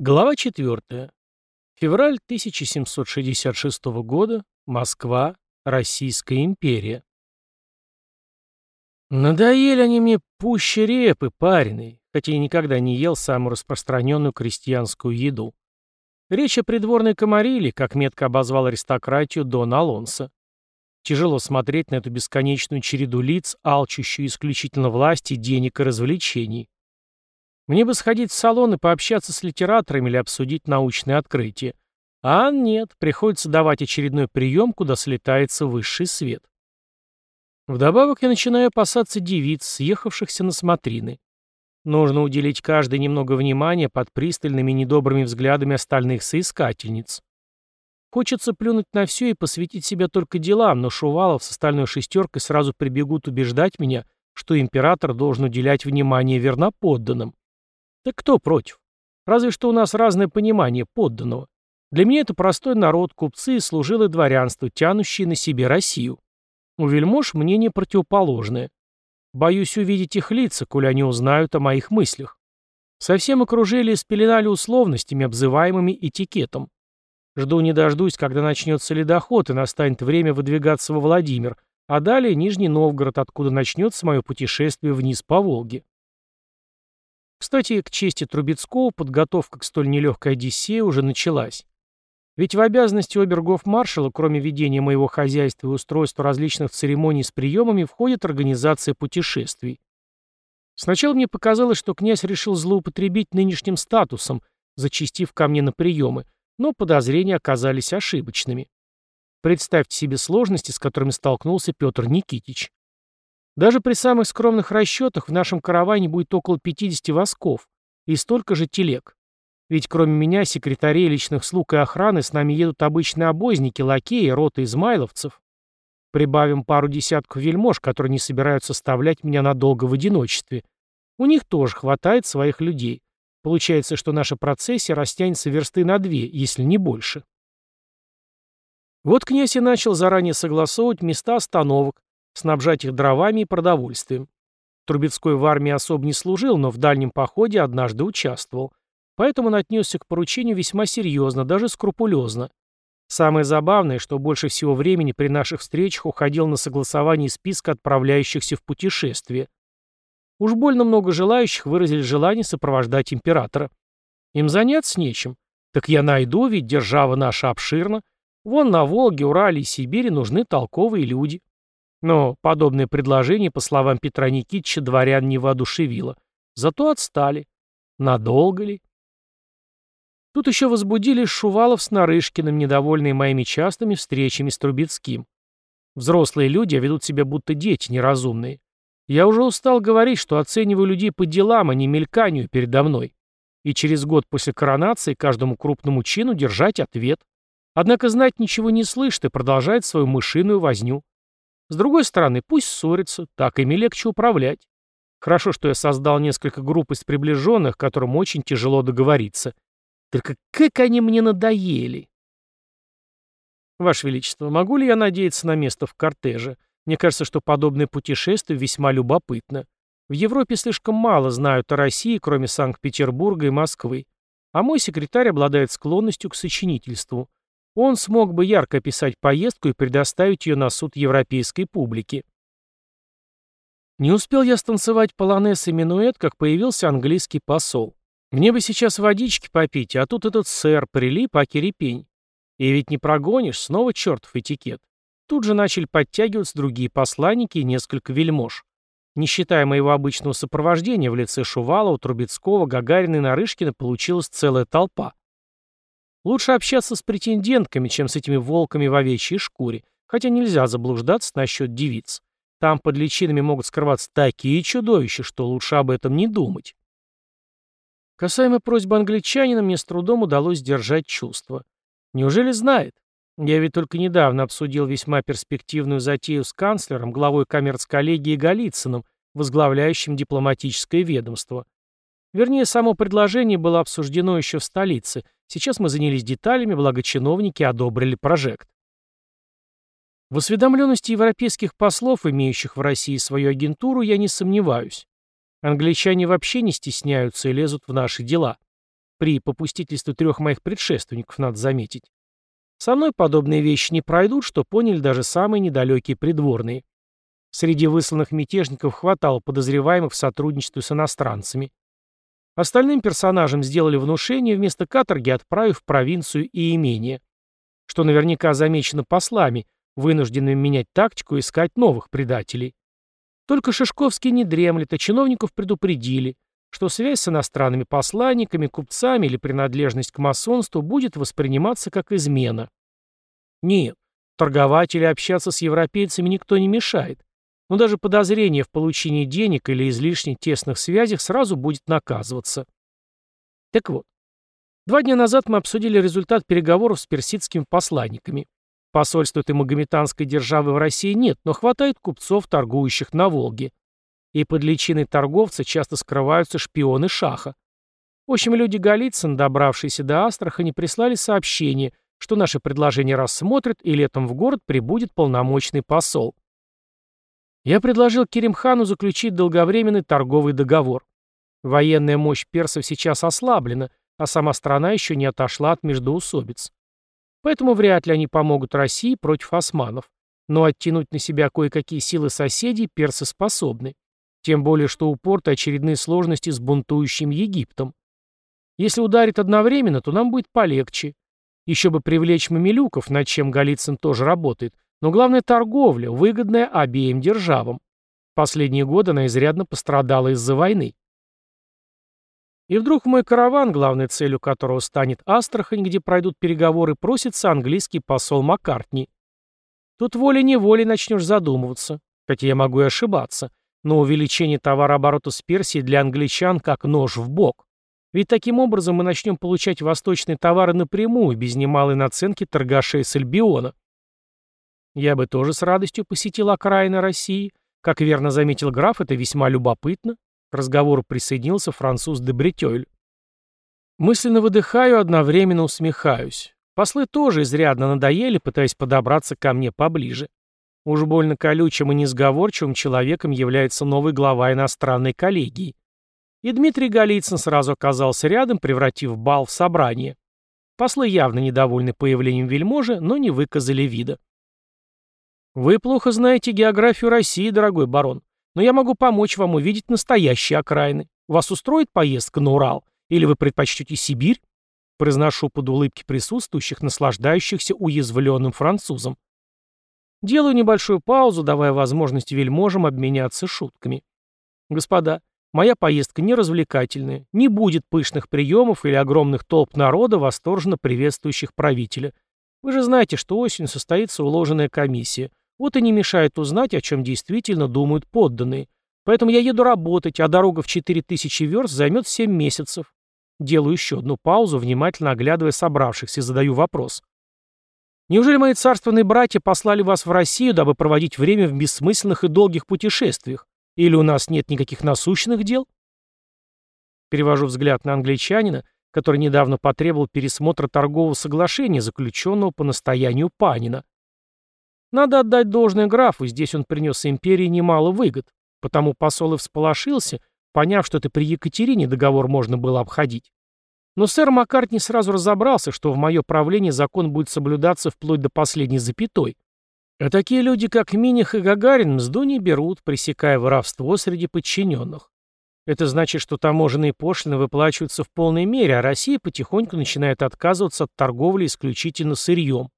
Глава 4. Февраль 1766 года. Москва. Российская империя. Надоели они мне пуще репы, пареной, хотя я никогда не ел самую распространенную крестьянскую еду. Речь о придворной комариле, как метко обозвал аристократию Дон Алонсо. Тяжело смотреть на эту бесконечную череду лиц, алчущую исключительно власти, денег и развлечений. Мне бы сходить в салон и пообщаться с литераторами или обсудить научные открытия. А нет, приходится давать очередной прием, куда слетается высший свет. Вдобавок я начинаю опасаться девиц, съехавшихся на смотрины. Нужно уделить каждой немного внимания под пристальными недобрыми взглядами остальных соискательниц. Хочется плюнуть на все и посвятить себя только делам, но Шувалов с остальной шестеркой сразу прибегут убеждать меня, что император должен уделять внимание верноподданным. Так кто против? Разве что у нас разное понимание подданного. Для меня это простой народ, купцы и служилое дворянство, тянущие на себе Россию. У вельмож мнение противоположное. Боюсь увидеть их лица, коли они узнают о моих мыслях. Совсем окружили и спеленали условностями, обзываемыми этикетом. Жду не дождусь, когда начнется ледоход и настанет время выдвигаться во Владимир, а далее Нижний Новгород, откуда начнется мое путешествие вниз по Волге. Кстати, к чести Трубецкого подготовка к столь нелегкой Одиссее уже началась. Ведь в обязанности обергов-маршала, кроме ведения моего хозяйства и устройства различных церемоний с приемами, входит организация путешествий. Сначала мне показалось, что князь решил злоупотребить нынешним статусом, зачастив ко мне на приемы, но подозрения оказались ошибочными. Представьте себе сложности, с которыми столкнулся Петр Никитич. Даже при самых скромных расчетах в нашем караване будет около 50 восков и столько же телег. Ведь кроме меня, секретарей, личных слуг и охраны, с нами едут обычные обозники, лакеи, роты измайловцев. Прибавим пару десятков вельмож, которые не собираются оставлять меня надолго в одиночестве. У них тоже хватает своих людей. Получается, что наша процессия растянется версты на две, если не больше. Вот князь и начал заранее согласовывать места остановок, снабжать их дровами и продовольствием. Трубецкой в армии особо не служил, но в дальнем походе однажды участвовал. Поэтому он отнесся к поручению весьма серьезно, даже скрупулезно. Самое забавное, что больше всего времени при наших встречах уходил на согласование списка отправляющихся в путешествие. Уж больно много желающих выразили желание сопровождать императора. Им заняться нечем. Так я найду, ведь держава наша обширна. Вон на Волге, Урале и Сибири нужны толковые люди. Но подобное предложение, по словам Петра Никитича, дворян не воодушевило. Зато отстали. Надолго ли? Тут еще возбудились Шувалов с Нарышкиным, недовольные моими частыми встречами с Трубецким. Взрослые люди ведут себя будто дети неразумные. Я уже устал говорить, что оцениваю людей по делам, а не мельканию передо мной. И через год после коронации каждому крупному чину держать ответ. Однако знать ничего не слышит и продолжает свою мышиную возню. С другой стороны, пусть ссорятся, так ими легче управлять. Хорошо, что я создал несколько групп из приближенных, которым очень тяжело договориться. Только как они мне надоели. Ваше Величество, могу ли я надеяться на место в кортеже? Мне кажется, что подобное путешествие весьма любопытно. В Европе слишком мало знают о России, кроме Санкт-Петербурга и Москвы. А мой секретарь обладает склонностью к сочинительству. Он смог бы ярко описать поездку и предоставить ее на суд европейской публики. Не успел я станцевать полонез и минуэт, как появился английский посол. Мне бы сейчас водички попить, а тут этот сэр прилип, а кирепень. И ведь не прогонишь, снова чертов этикет. Тут же начали подтягиваться другие посланники и несколько вельмож. Не считая моего обычного сопровождения в лице Шувалова, Трубецкого, Гагарина и Нарышкина получилась целая толпа. Лучше общаться с претендентками, чем с этими волками в овечьей шкуре, хотя нельзя заблуждаться насчет девиц. Там под личинами могут скрываться такие чудовища, что лучше об этом не думать. Касаемо просьбы англичанина, мне с трудом удалось сдержать чувства. Неужели знает? Я ведь только недавно обсудил весьма перспективную затею с канцлером, главой коммерц-коллегии Голицыным, возглавляющим дипломатическое ведомство. Вернее, само предложение было обсуждено еще в столице – Сейчас мы занялись деталями, благо чиновники одобрили прожект. В осведомленности европейских послов, имеющих в России свою агентуру, я не сомневаюсь. Англичане вообще не стесняются и лезут в наши дела. при попустительстве трех моих предшественников, надо заметить. Со мной подобные вещи не пройдут, что поняли даже самые недалекие придворные. Среди высланных мятежников хватало подозреваемых в сотрудничестве с иностранцами. Остальным персонажам сделали внушение, вместо каторги отправив в провинцию и имение, что наверняка замечено послами, вынужденными менять тактику и искать новых предателей. Только Шишковский не дремлет, а чиновников предупредили, что связь с иностранными посланниками, купцами или принадлежность к масонству будет восприниматься как измена. Нет, торговать или общаться с европейцами никто не мешает, но даже подозрение в получении денег или излишне тесных связях сразу будет наказываться. Так вот, два дня назад мы обсудили результат переговоров с персидскими посланниками. Посольства этой магометанской державы в России нет, но хватает купцов, торгующих на Волге. И под личиной торговца часто скрываются шпионы Шаха. В общем, люди Голицын, добравшиеся до Астрахани, прислали сообщение, что наше предложение рассмотрят, и летом в город прибудет полномочный посол. Я предложил Керимхану заключить долговременный торговый договор. Военная мощь персов сейчас ослаблена, а сама страна еще не отошла от междоусобиц. Поэтому вряд ли они помогут России против османов. Но оттянуть на себя кое-какие силы соседей персы способны. Тем более, что у порта очередные сложности с бунтующим Египтом. Если ударит одновременно, то нам будет полегче. Еще бы привлечь мамилюков, над чем Голицын тоже работает. Но главное торговля, выгодная обеим державам. Последние годы она изрядно пострадала из-за войны. И вдруг мой караван, главной целью которого станет Астрахань, где пройдут переговоры, просится английский посол Маккартни. Тут волей-неволей начнешь задумываться, хотя я могу и ошибаться, но увеличение товарооборота с Персией для англичан как нож в бок. Ведь таким образом мы начнем получать восточные товары напрямую, без немалой наценки торгашей с Альбиона. Я бы тоже с радостью посетил окраины России. Как верно заметил граф, это весьма любопытно. К разговору присоединился француз де Бретёйль. Мысленно выдыхаю, одновременно усмехаюсь. Послы тоже изрядно надоели, пытаясь подобраться ко мне поближе. Уж больно колючим и несговорчивым человеком является новый глава иностранной коллегии. И Дмитрий Голицын сразу оказался рядом, превратив бал в собрание. Послы явно недовольны появлением вельможи, но не выказали вида. «Вы плохо знаете географию России, дорогой барон но я могу помочь вам увидеть настоящие окраины. Вас устроит поездка на Урал? Или вы предпочтете Сибирь?» Произношу под улыбки присутствующих, наслаждающихся уязвленным французом. Делаю небольшую паузу, давая возможность вельможам обменяться шутками. «Господа, моя поездка не развлекательная, не будет пышных приемов или огромных толп народа, восторженно приветствующих правителя. Вы же знаете, что осенью состоится уложенная комиссия. Вот и не мешает узнать, о чем действительно думают подданные. Поэтому я еду работать, а дорога в 4000 верст займет 7 месяцев. Делаю еще одну паузу, внимательно оглядывая собравшихся, и задаю вопрос. Неужели мои царственные братья послали вас в Россию, дабы проводить время в бессмысленных и долгих путешествиях? Или у нас нет никаких насущных дел? Перевожу взгляд на англичанина, который недавно потребовал пересмотра торгового соглашения, заключенного по настоянию Панина. Надо отдать должное графу, здесь он принес империи немало выгод, потому посол и всполошился, поняв, что это при Екатерине договор можно было обходить. Но сэр Маккартни сразу разобрался, что в мое правление закон будет соблюдаться вплоть до последней запятой. А такие люди, как Миних и Гагарин, мзду не берут, пресекая воровство среди подчиненных. Это значит, что таможенные пошлины выплачиваются в полной мере, а Россия потихоньку начинает отказываться от торговли исключительно сырьем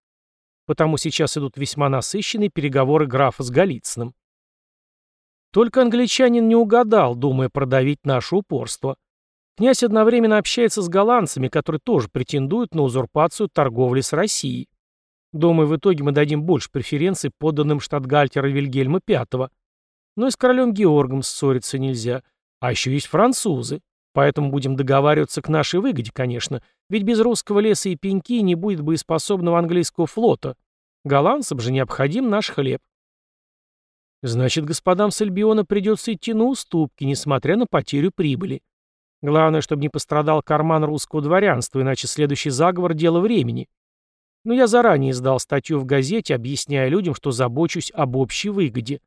потому сейчас идут весьма насыщенные переговоры графа с Голицыным. Только англичанин не угадал, думая продавить наше упорство. Князь одновременно общается с голландцами, которые тоже претендуют на узурпацию торговли с Россией. Думаю, в итоге мы дадим больше преференций подданным штатгальтера Вильгельма V. Но и с королем Георгом ссориться нельзя. А еще есть французы. Поэтому будем договариваться к нашей выгоде, конечно, ведь без русского леса и пеньки не будет боеспособного английского флота. Голландцам же необходим наш хлеб. Значит, господам с Альбиона придется идти на уступки, несмотря на потерю прибыли. Главное, чтобы не пострадал карман русского дворянства, иначе следующий заговор – дело времени. Но я заранее издал статью в газете, объясняя людям, что забочусь об общей выгоде.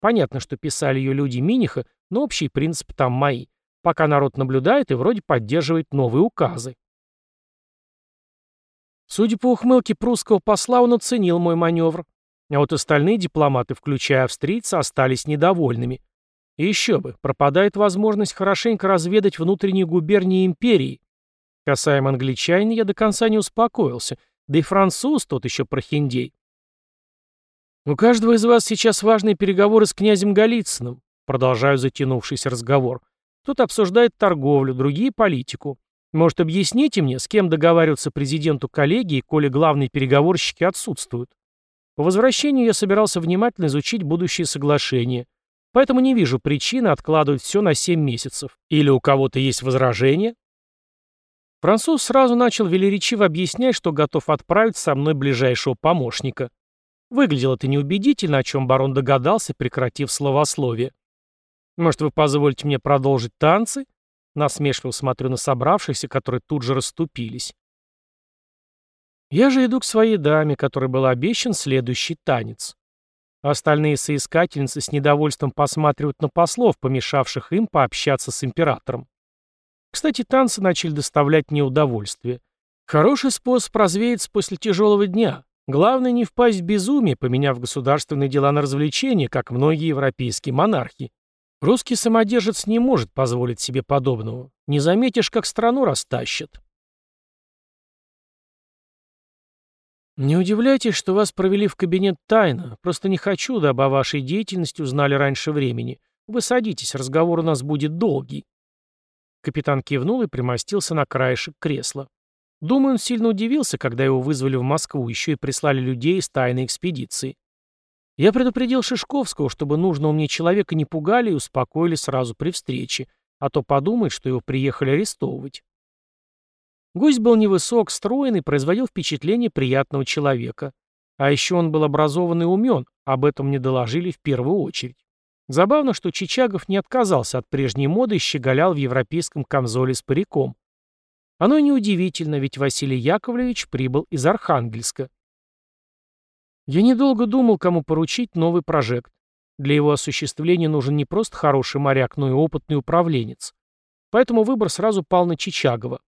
Понятно, что писали ее люди Миниха, но общие принципы там мои. Пока народ наблюдает и вроде поддерживает новые указы. Судя по ухмылке прусского посла, он оценил мой маневр. А вот остальные дипломаты, включая австрийца, остались недовольными. И еще бы, пропадает возможность хорошенько разведать внутренние губернии империи. Касаемо англичанина, я до конца не успокоился. Да и француз тот еще прохиндей. «У каждого из вас сейчас важные переговоры с князем Голицыным», продолжаю затянувшийся разговор. Кто-то обсуждает торговлю, другие — политику. Может, объясните мне, с кем договариваться президенту коллегии, коли главные переговорщики отсутствуют? По возвращению я собирался внимательно изучить будущее соглашение, поэтому не вижу причины откладывать все на 7 месяцев. Или у кого-то есть возражения? Француз сразу начал велеречиво объяснять, что готов отправить со мной ближайшего помощника. Выглядело это неубедительно, о чем барон догадался, прекратив словословие. «Может, вы позволите мне продолжить танцы?» Насмешливо смотрю на собравшихся, которые тут же расступились. Я же иду к своей даме, которой был обещан следующий танец. Остальные соискательницы с недовольством посматривают на послов, помешавших им пообщаться с императором. Кстати, танцы начали доставлять мне удовольствие. Хороший способ развеяться после тяжелого дня. Главное не впасть в безумие, поменяв государственные дела на развлечения, как многие европейские монархи. Русский самодержец не может позволить себе подобного. Не заметишь, как страну растащат. «Не удивляйтесь, что вас провели в кабинет тайно. Просто не хочу, дабы о вашей деятельности узнали раньше времени. Вы садитесь, разговор у нас будет долгий». Капитан кивнул и примостился на краешек кресла. Думаю, он сильно удивился, когда его вызвали в Москву, еще и прислали людей из тайной экспедиции. Я предупредил Шишковского, чтобы нужного мне человека не пугали и успокоили сразу при встрече, а то подумает, что его приехали арестовывать. Гость был невысок, стройный, производил впечатление приятного человека. А еще он был образован и умен, об этом мне доложили в первую очередь. Забавно, что Чичагов не отказался от прежней моды и щеголял в европейском камзоле с париком. Оно неудивительно, ведь Василий Яковлевич прибыл из Архангельска. Я недолго думал, кому поручить новый прожект. Для его осуществления нужен не просто хороший моряк, но и опытный управленец. Поэтому выбор сразу пал на Чичагова.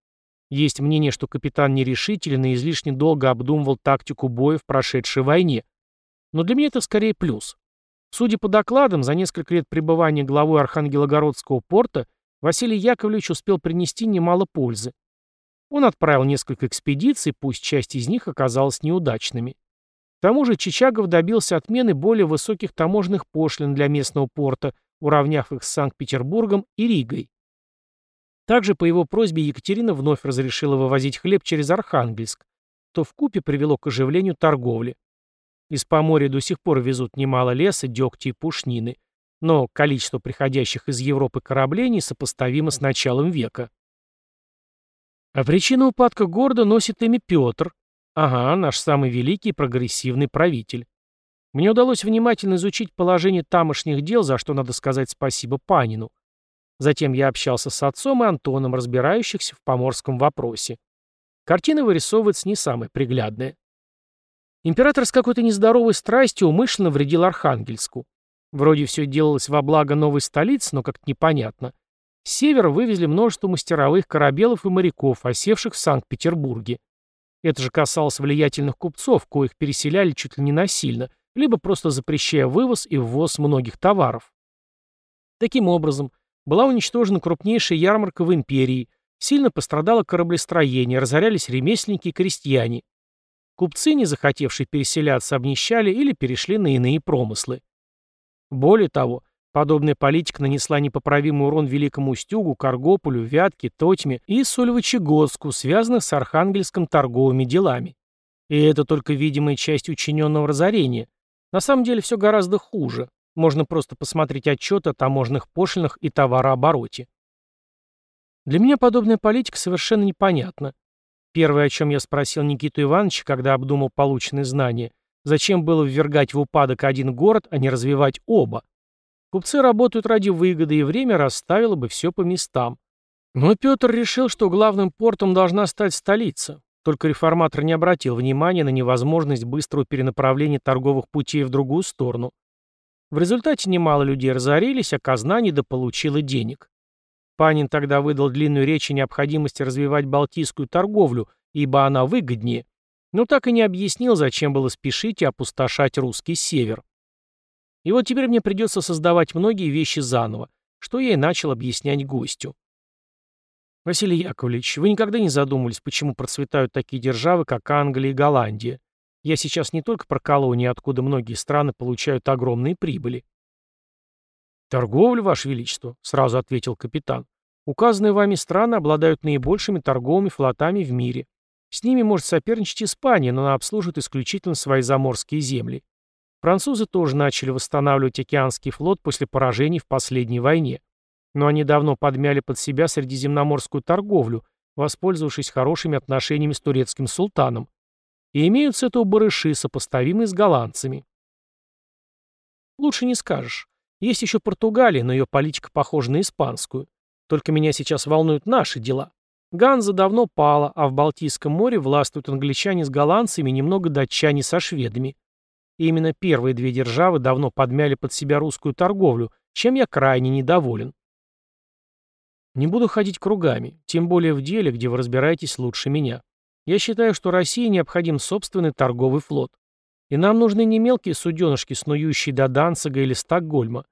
Есть мнение, что капитан нерешителен и излишне долго обдумывал тактику боя в прошедшей войне. Но для меня это скорее плюс. Судя по докладам, за несколько лет пребывания главой Архангелогородского порта Василий Яковлевич успел принести немало пользы. Он отправил несколько экспедиций, пусть часть из них оказалась неудачными. К тому же Чичагов добился отмены более высоких таможенных пошлин для местного порта, уравняв их с Санкт-Петербургом и Ригой. Также по его просьбе Екатерина вновь разрешила вывозить хлеб через Архангельск, что вкупе привело к оживлению торговли. Из Поморья до сих пор везут немало леса, дегтя и пушнины, но количество приходящих из Европы кораблей несопоставимо с началом века. А причина упадка города носит имя Петр. Ага, наш самый великий прогрессивный правитель. Мне удалось внимательно изучить положение тамошних дел, за что надо сказать спасибо Панину. Затем я общался с отцом и Антоном, разбирающихся в поморском вопросе. Картина вырисовывается не самая приглядная. Император с какой-то нездоровой страстью умышленно вредил Архангельску. Вроде все делалось во благо новой столицы, но как-то непонятно. С севера вывезли множество мастеровых корабелов и моряков, осевших в Санкт-Петербурге. Это же касалось влиятельных купцов, коих переселяли чуть ли не насильно, либо просто запрещая вывоз и ввоз многих товаров. Таким образом, была уничтожена крупнейшая ярмарка в империи, сильно пострадало кораблестроение, разорялись ремесленники и крестьяне. Купцы, не захотевшие переселяться, обнищали или перешли на иные промыслы. Более того, Подобная политика нанесла непоправимый урон Великому Устюгу, Каргополю, Вятке, Тотьме и Сольвычегодску, связанных с архангельском торговыми делами. И это только видимая часть учиненного разорения. На самом деле все гораздо хуже. Можно просто посмотреть отчеты о таможенных пошлинах и товарообороте. Для меня подобная политика совершенно непонятна. Первое, о чем я спросил Никиту Ивановича, когда обдумал полученные знания, зачем было ввергать в упадок один город, а не развивать оба? Купцы работают ради выгоды, и время расставило бы все по местам. Но Петр решил, что главным портом должна стать столица. Только реформатор не обратил внимания на невозможность быстрого перенаправления торговых путей в другую сторону. В результате немало людей разорились, а казна недополучила денег. Панин тогда выдал длинную речь о необходимости развивать балтийскую торговлю, ибо она выгоднее, но так и не объяснил, зачем было спешить и опустошать русский север. И вот теперь мне придется создавать многие вещи заново, что я и начал объяснять гостю. Василий Яковлевич, вы никогда не задумывались, почему процветают такие державы, как Англия и Голландия? Я сейчас не только про колонии, откуда многие страны получают огромные прибыли. «Торговля, Ваше Величество», — сразу ответил капитан. «Указанные вами страны обладают наибольшими торговыми флотами в мире. С ними может соперничать Испания, но она обслуживает исключительно свои заморские земли. Французы тоже начали восстанавливать океанский флот после поражений в последней войне. Но они давно подмяли под себя средиземноморскую торговлю, воспользовавшись хорошими отношениями с турецким султаном. И имеют с этого барыши, сопоставимые с голландцами. Лучше не скажешь. Есть еще Португалия, но ее политика похожа на испанскую. Только меня сейчас волнуют наши дела. Ганза давно пала, а в Балтийском море властвуют англичане с голландцами и немного датчане со шведами. И именно первые две державы давно подмяли под себя русскую торговлю, чем я крайне недоволен. Не буду ходить кругами, тем более в деле, где вы разбираетесь лучше меня. Я считаю, что России необходим собственный торговый флот. И нам нужны не мелкие суденышки, снующие до Данцига или Стокгольма.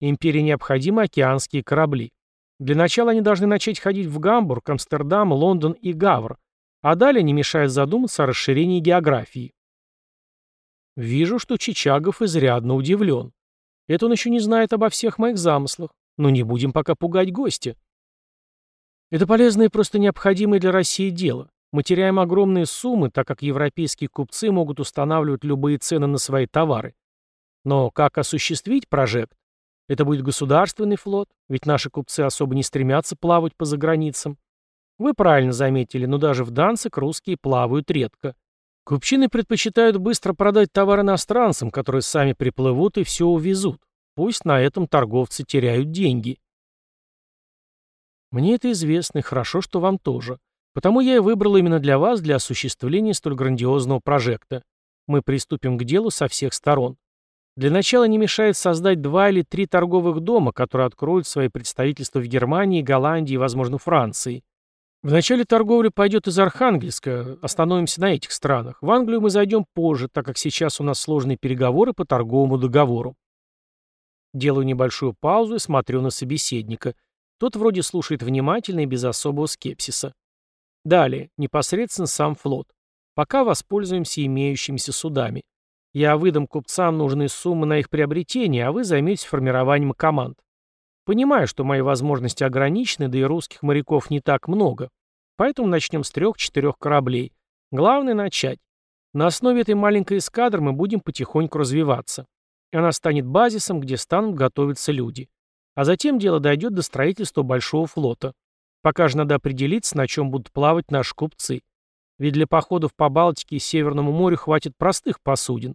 Империи необходимы океанские корабли. Для начала они должны начать ходить в Гамбург, Амстердам, Лондон и Гавр, а далее не мешает задуматься о расширении географии. Вижу, что Чичагов изрядно удивлен. Это он еще не знает обо всех моих замыслах, но не будем пока пугать гостя. Это полезное и просто необходимое для России дело. Мы теряем огромные суммы, так как европейские купцы могут устанавливать любые цены на свои товары. Но как осуществить прожект? Это будет государственный флот, ведь наши купцы особо не стремятся плавать по заграницам. Вы правильно заметили, но даже в Данцик русские плавают редко. Купчины предпочитают быстро продать товар иностранцам, которые сами приплывут и все увезут. Пусть на этом торговцы теряют деньги. Мне это известно, и хорошо, что вам тоже. Потому я и выбрал именно для вас для осуществления столь грандиозного прожекта. Мы приступим к делу со всех сторон. Для начала не мешает создать два или три торговых дома, которые откроют свои представительства в Германии, Голландии и, возможно, Франции. В начале торговля пойдет из Архангельска, остановимся на этих странах. В Англию мы зайдем позже, так как сейчас у нас сложные переговоры по торговому договору. Делаю небольшую паузу и смотрю на собеседника. Тот вроде слушает внимательно и без особого скепсиса. Далее, непосредственно сам флот. Пока воспользуемся имеющимися судами. Я выдам купцам нужные суммы на их приобретение, а вы займетесь формированием команд. Понимаю, что мои возможности ограничены, да и русских моряков не так много. Поэтому начнем с трех-четырех кораблей. Главное начать. На основе этой маленькой эскадры мы будем потихоньку развиваться. Она станет базисом, где станут готовиться люди. А затем дело дойдет до строительства большого флота. Пока же надо определиться, на чем будут плавать наши купцы. Ведь для походов по Балтике и Северному морю хватит простых посудин.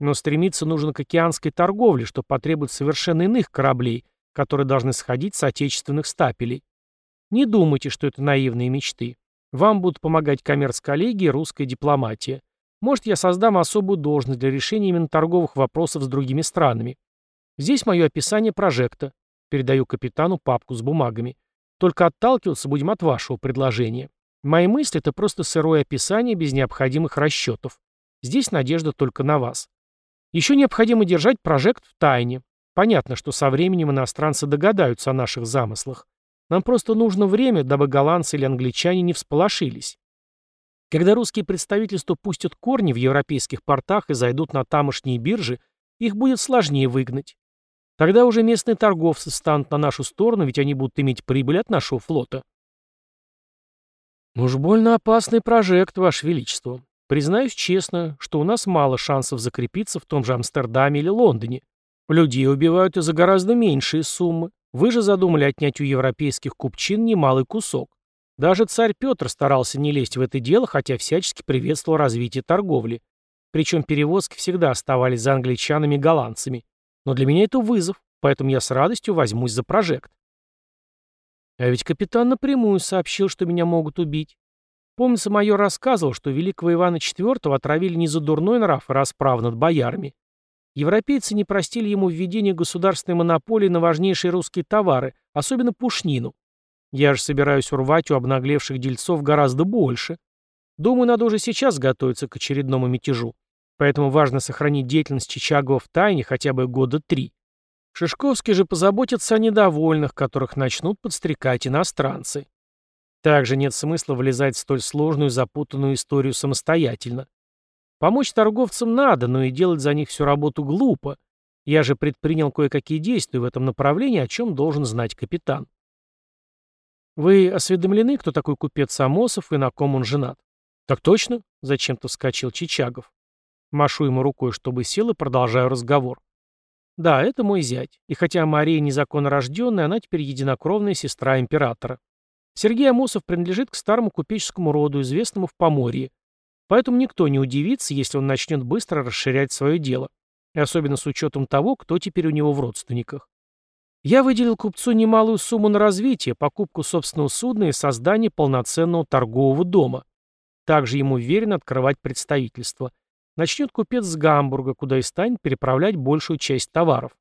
Но стремиться нужно к океанской торговле, что потребует совершенно иных кораблей, которые должны сходить с отечественных стапелей. Не думайте, что это наивные мечты. Вам будут помогать коммерц-коллеги и русская дипломатия. Может, я создам особую должность для решения именно торговых вопросов с другими странами. Здесь мое описание прожекта. Передаю капитану папку с бумагами. Только отталкиваться будем от вашего предложения. Мои мысли — это просто сырое описание без необходимых расчетов. Здесь надежда только на вас. Еще необходимо держать прожект в тайне. Понятно, что со временем иностранцы догадаются о наших замыслах. Нам просто нужно время, дабы голландцы или англичане не всполошились. Когда русские представительства пустят корни в европейских портах и зайдут на тамошние биржи, их будет сложнее выгнать. Тогда уже местные торговцы станут на нашу сторону, ведь они будут иметь прибыль от нашего флота. Уж больно опасный прожект, Ваше Величество. Признаюсь честно, что у нас мало шансов закрепиться в том же Амстердаме или Лондоне. Людей убивают и за гораздо меньшие суммы. Вы же задумали отнять у европейских купчин немалый кусок. Даже царь Петр старался не лезть в это дело, хотя всячески приветствовал развитие торговли. Причем перевозки всегда оставались за англичанами и голландцами. Но для меня это вызов, поэтому я с радостью возьмусь за прожект. А ведь капитан напрямую сообщил, что меня могут убить. Помнится, майор рассказывал, что великого Ивана IV отравили не за дурной нрав и расправ над боярами. Европейцы не простили ему введение государственной монополии на важнейшие русские товары, особенно пушнину. Я же собираюсь урвать у обнаглевших дельцов гораздо больше. Думаю, надо уже сейчас готовиться к очередному мятежу. Поэтому важно сохранить деятельность Чичагова в тайне хотя бы года три. Шишковский же позаботится о недовольных, которых начнут подстрекать иностранцы. Также нет смысла влезать в столь сложную запутанную историю самостоятельно. Помочь торговцам надо, но и делать за них всю работу глупо. Я же предпринял кое-какие действия в этом направлении, о чем должен знать капитан. Вы осведомлены, кто такой купец Амосов и на ком он женат? Так точно, зачем-то вскочил Чичагов. Машу ему рукой, чтобы сел, и продолжаю разговор. Да, это мой зять. И хотя Мария незаконно рожденная, она теперь единокровная сестра императора. Сергей Амосов принадлежит к старому купеческому роду, известному в Поморье. Поэтому никто не удивится, если он начнет быстро расширять свое дело. И особенно с учетом того, кто теперь у него в родственниках. Я выделил купцу немалую сумму на развитие, покупку собственного судна и создание полноценного торгового дома. Также ему уверен открывать представительство. Начнет купец с Гамбурга, куда и станет переправлять большую часть товаров.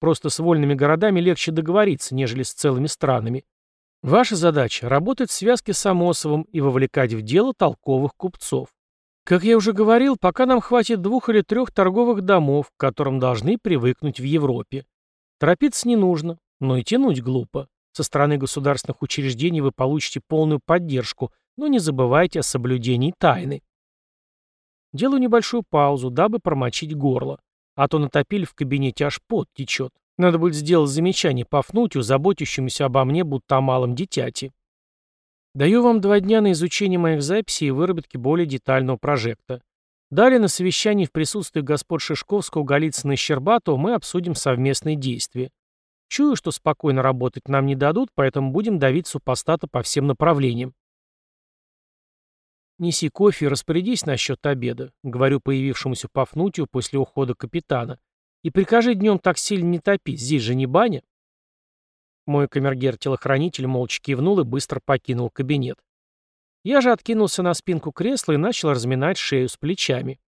Просто с вольными городами легче договориться, нежели с целыми странами. Ваша задача – работать в связке с Амосовым и вовлекать в дело толковых купцов. Как я уже говорил, пока нам хватит двух или трех торговых домов, к которым должны привыкнуть в Европе. Торопиться не нужно, но и тянуть глупо. Со стороны государственных учреждений вы получите полную поддержку, но не забывайте о соблюдении тайны. Делаю небольшую паузу, дабы промочить горло. А то натопили в кабинете аж пот течет. Надо будет сделать замечание Пафнутию, заботящемуся обо мне, будто о малом дитяти. Даю вам два дня на изучение моих записей и выработки более детального прожекта. Далее на совещании в присутствии господ Шишковского, Голицына и Щербатова мы обсудим совместные действия. Чую, что спокойно работать нам не дадут, поэтому будем давить супостата по всем направлениям. «Неси кофе и распорядись насчет обеда», — говорю появившемуся Пафнутию после ухода капитана. И прикажи днем так сильно не топить, здесь же не баня. Мой камергер-телохранитель молча кивнул и быстро покинул кабинет. Я же откинулся на спинку кресла и начал разминать шею с плечами.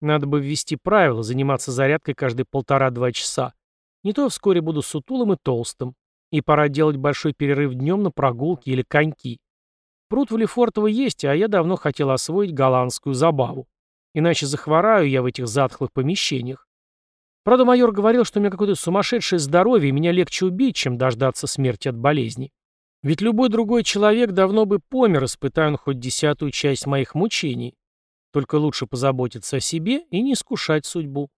Надо бы ввести правило заниматься зарядкой каждые полтора-два часа. Не то вскоре буду сутулым и толстым. И пора делать большой перерыв днем на прогулки или коньки. Пруд в Лефортово есть, а я давно хотел освоить голландскую забаву. Иначе захвораю я в этих затхлых помещениях. Правда, майор говорил, что у меня какое-то сумасшедшее здоровье, и меня легче убить, чем дождаться смерти от болезни. Ведь любой другой человек давно бы помер, испытая он хоть десятую часть моих мучений. Только лучше позаботиться о себе и не искушать судьбу.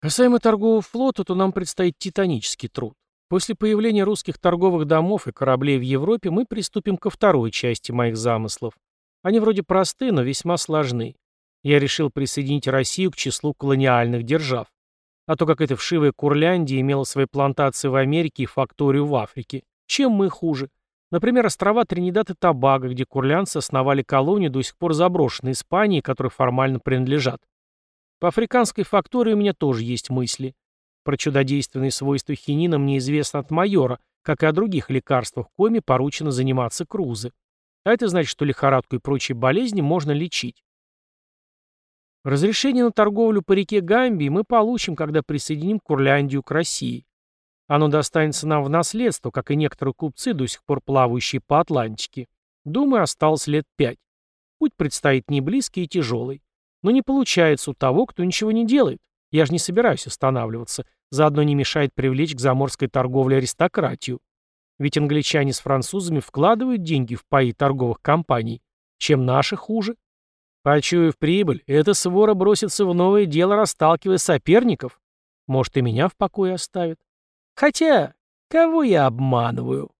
Касаемо торгового флота, то нам предстоит титанический труд. После появления русских торговых домов и кораблей в Европе мы приступим ко второй части моих замыслов. Они вроде просты, но весьма сложны я решил присоединить Россию к числу колониальных держав. А то как эта вшивая Курляндия имела свои плантации в Америке и факторию в Африке. Чем мы хуже? Например, острова Тринидад и Тобаго, где курлянцы основали колонию, до сих пор заброшенной Испании, которой формально принадлежат. По африканской фактории у меня тоже есть мысли. Про чудодейственные свойства хинина мне известно от майора, как и о других лекарствах, коими поручено заниматься Крузы. А это значит, что лихорадку и прочие болезни можно лечить. Разрешение на торговлю по реке Гамбии мы получим, когда присоединим Курляндию к России. Оно достанется нам в наследство, как и некоторые купцы, до сих пор плавающие по Атлантике. Думаю, осталось лет пять. Путь предстоит не близкий и тяжелый. Но не получается у того, кто ничего не делает. Я же не собираюсь останавливаться. Заодно не мешает привлечь к заморской торговле аристократию. Ведь англичане с французами вкладывают деньги в паи торговых компаний. Чем наши хуже? Почуяв прибыль, эта свора бросится в новое дело, расталкивая соперников. Может, и меня в покое оставит. Хотя, кого я обманываю?